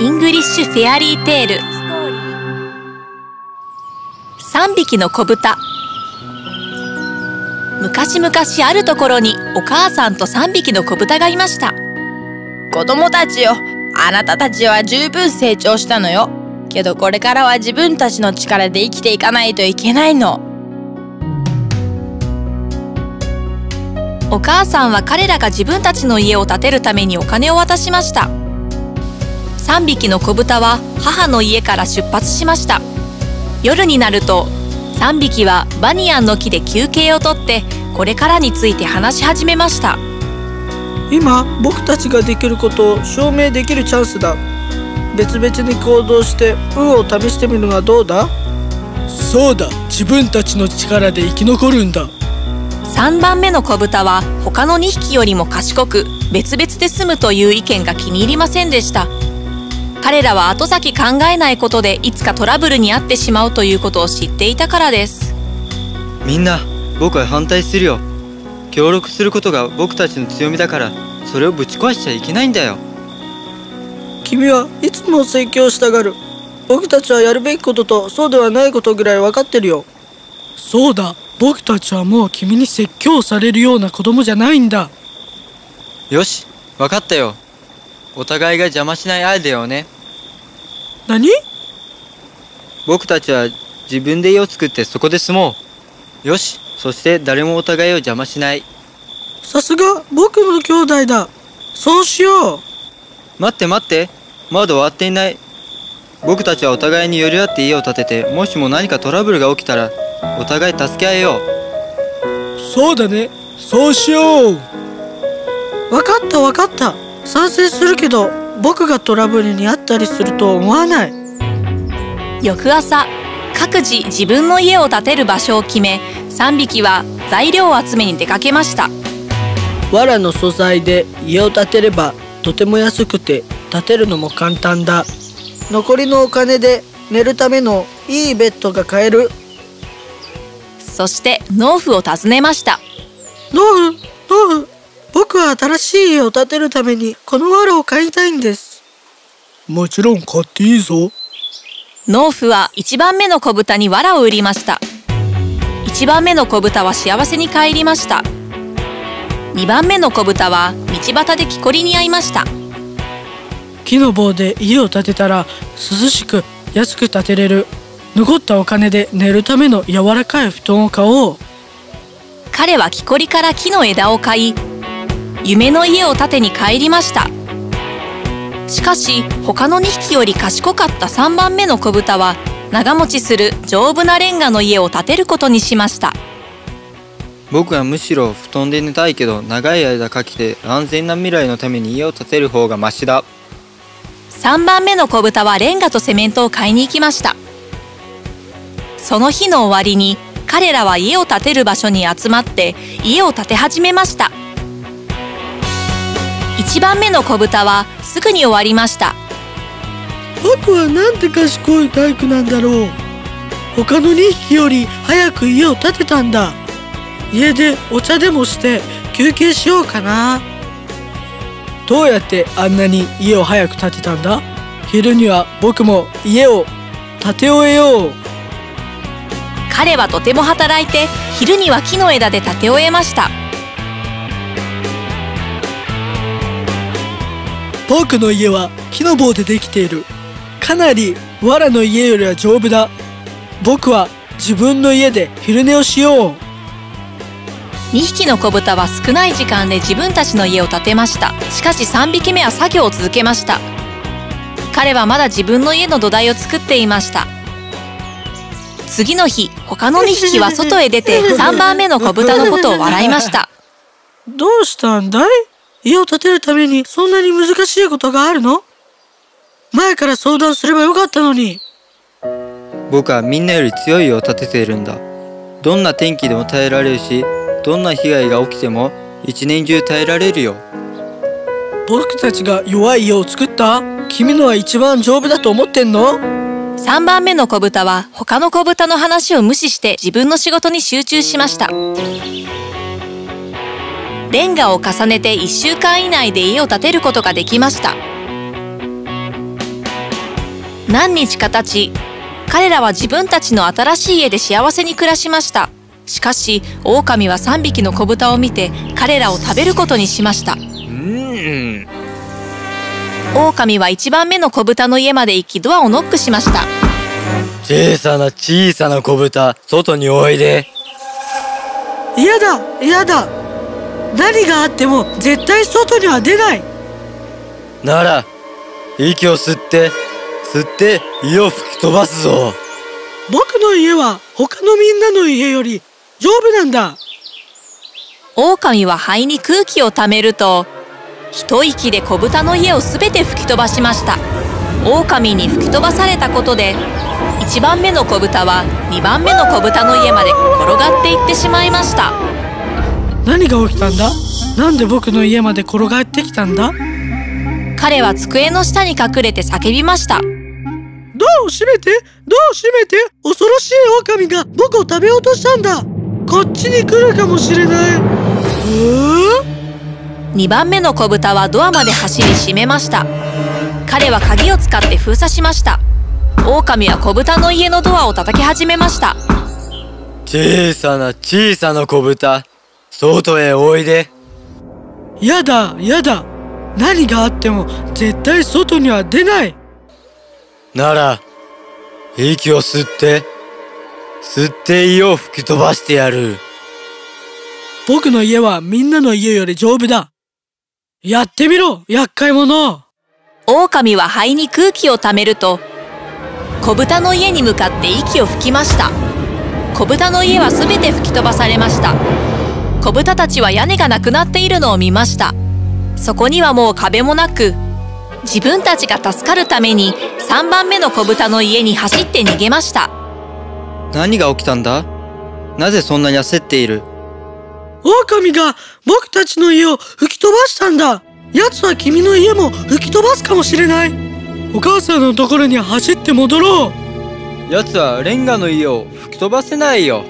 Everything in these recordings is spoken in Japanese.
English Fairy Tale 3匹の子豚。昔々あるところにお母さんと3匹の子豚がいました。子供たちよ。あなたたちは十分成長したのよ。けどこれからは自分たちの力で生きていかないといけないの。お母さんは彼らが自分たちの家を建てるためにお金を渡しました。3匹の子豚は母の家から出発しました。夜になると3匹はバニヤンの木で休憩をとってこれからについて話し始めました。今僕たちができることを証明できるチャンスだ。別々に行動して運を試してみるのはどうだ？そうだ。自分たちの力で生き残るんだ。3番目の子豚は他の2匹よりも賢く別々で住むという意見が気に入りませんでした彼らは後先考えないことでいつかトラブルに遭ってしまうということを知っていたからです。みんな僕は反対するよ。協力することが僕たちの強みだからそれをぶち壊しちゃいけないんだよ。君はいつも説教したがる僕たちはやるべきこととそうではないことぐらい分かってるよ。そうだ。僕たちはもう君に説教されるような子供じゃないんだ。よし分かったよお互いが邪魔しないアイデアをね。何？僕たちは自分で家を作ってそこで住もう。よしそして誰もお互いを邪魔しない。さすが僕の兄弟だ。そうしよう。待って待って。まだ終わっていない。僕たちはお互いに寄り合って家を建ててもしも何かトラブルが起きたらお互い助け合えよう。そうだね。そうしよう。分かった分かった賛成するけど僕がトラブルにあったりすると思わない。翌朝各自自分の家を建てる場所を決め3匹は材料を集めに出かけました。藁の素材で家を建てればとても安くて建てるのも簡単だ。残りのお金で寝るためのいいベッドが買える。そして農夫を訪ねました。農夫？農夫？僕は新しい家を建てるためにこの藁を買いたいんです。もちろん買っていいぞ。農夫は1番目の子豚に藁を売りました。1番目の子豚は幸せに帰りました。2番目の子豚は道端で木こりに遭いました。木の棒で家を建てたら涼しく安く建てれる。残ったお金で寝るための柔らかい布団を買おう。彼は木こりから木の枝を買い夢の家を建てに帰りました。しかし他の2匹より賢かった3番目の子豚は長持ちする丈夫なレンガの家を建てることにしました。僕はむしろ布団で寝たいけど長い間かけて安全な未来のために家を建てる方がマシだ。3番目の子豚はレンガとセメントを買いに行きました。その日の終わりに彼らは家を建てる場所に集まって家を建て始めました1番目の子豚はすぐに終わりました。僕はなんて賢い大工なんだろう。他の2匹より早く家を建てたんだ。家でお茶でもして休憩しようかな。どうやってあんなに家を早く建てたんだ？昼には僕も家を建て終えよう。彼はとても働いて昼には木の枝で建て終えました僕の家は木の棒でできている。かなり藁の家よりは丈夫だ。僕は自分の家で昼寝をしよう。2匹の子豚は少ない時間で自分たちの家を建てました。しかし3匹目は作業を続けました。彼はまだ自分の家の土台を作っていました。次の日他の2匹は外へ出て3番目の子豚のことを笑いました。どうしたんだい？家を建てるためにそんなに難しいことがあるの？前から相談すればよかったのに。僕はみんなより強い家を建てているんだ。どんな天気でも耐えられるしどんな被害が起きても一年中耐えられるよ。僕たちが弱い家を作った？君のは一番丈夫だと思ってんの？3番目の子豚は他の子豚の話を無視して自分の仕事に集中しましたレンガを重ねて1週間以内で家を建てることができました。何日か経ち彼らは自分たちの新しい家で幸せに暮らしました。しかし狼は3匹の子豚を見て彼らを食べることにしました。うん狼は1番目の子豚の家まで行きドアをノックしました。小さな小さな子豚外においで。嫌だ嫌だ何があっても絶対外には出ない。なら息を吸って吸って家を吹き飛ばすぞ。僕の家は他のみんなの家より丈夫なんだ。狼は肺に空気をためると一息で子豚の家を全て吹き飛ばしました。狼に吹き飛ばされたことで1番目の子豚は2番目の子豚の家まで転がっていってしまいました何が起きたんだ？なんで僕の家まで転がってきたんだ？彼は机の下に隠れて叫びました。ドアを閉めて？ドアを閉めて？恐ろしい狼が僕を食べようとしたんだ。こっちに来るかもしれない。うー2番目の子豚はドアまで走り閉めました。彼は鍵を使って封鎖しました。狼は子豚の家のドアを叩き始めました。小さな小さな子豚外へおいで。やだやだ。何があっても絶対外には出ない。なら息を吸って吸って家を吹き飛ばしてやる。僕の家はみんなの家より丈夫だ。やってみろ厄介者。狼は肺に空気をためると子豚の家に向かって息を吹きました。子豚の家は全て吹き飛ばされました子豚たちは屋根がなくなっているのを見ました。そこにはもう壁もなく自分たちが助かるために3番目の子豚の家に走って逃げました。何が起きたんだ？なぜそんなに焦っている？狼が僕たちの家を吹き飛ばしたんだ。奴は君の家も吹き飛ばすかもしれない。お母さんのところに走って戻ろう。奴はレンガの家を吹き飛ばせないよ。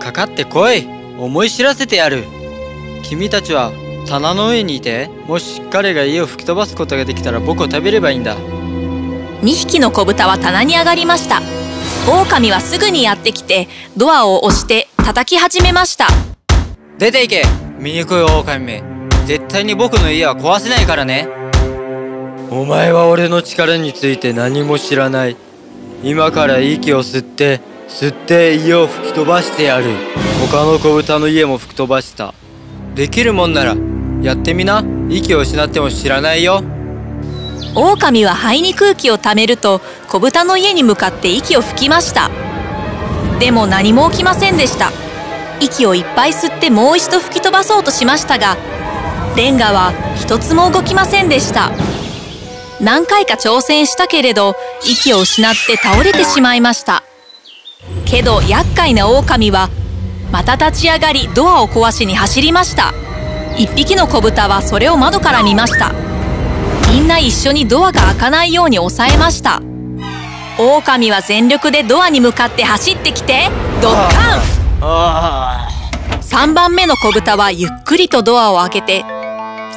かかってこい思い知らせてやる。君たちは棚の上にいてもし彼が家を吹き飛ばすことができたら僕を食べればいいんだ。2匹の子豚は棚に上がりました。狼はすぐにやってきてドアを押して叩き始めました。出て行け。醜い狼め。絶対に僕の家は壊せないからね。お前は俺の力について何も知らない。今から息を吸って吸って家を吹き飛ばしてやる。他の子豚の家も吹き飛ばした。できるもんならやってみな。息を失っても知らないよ。狼は肺に空気をためると子豚の家に向かって息を吹きました。でも何も起きませんでした。息をいっぱい吸ってもう一度吹き飛ばそうとしましたがレンガは一つも動きませんでした。何回か挑戦したけれど息を失って倒れてしまいました。けど厄介な狼はまた立ち上がりドアを壊しに走りました。一匹の子豚はそれを窓から見ました。みんな一緒にドアが開かないように抑えました。狼は全力でドアに向かって走ってきてドッカン。3番目の子豚はゆっくりとドアを開けて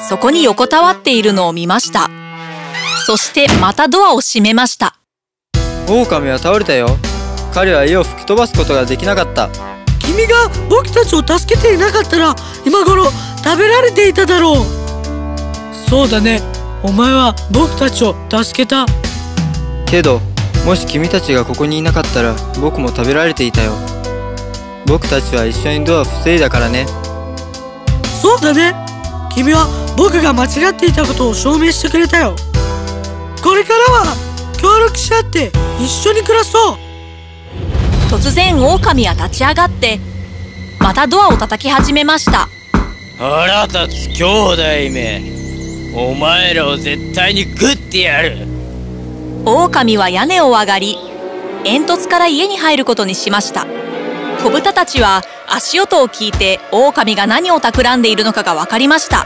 そこに横たわっているのを見ました。そしてまたドアを閉めました。狼は倒れたよ。彼は家を吹き飛ばすことができなかった。君が僕たちを助けていなかったら今頃食べられていただろう。そうだね。お前は僕たちを助けた。けどもし君たちがここにいなかったら僕も食べられていたよ。僕たちは一緒にドアを防いだからね。そうだね。君は僕が間違っていたことを証明してくれたよ。これからは協力し合って一緒に暮らそう突然狼は立ち上がってまたドアを叩き始めました。腹立つ兄弟め。お前らを絶対に食ってやる。狼は屋根を上がり煙突から家に入ることにしました。子豚たちは足音を聞いて狼が何を企んでいるのかが分かりました。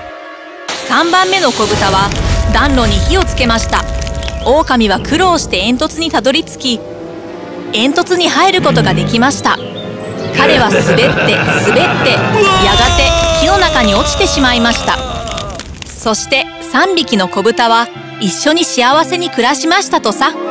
3番目の子豚は暖炉に火をつけました。狼は苦労して煙突にたどり着き煙突に入ることができました。彼は滑って滑ってやがて火の中に落ちてしまいました。そして3匹の子豚は一緒に幸せに暮らしましたとさ。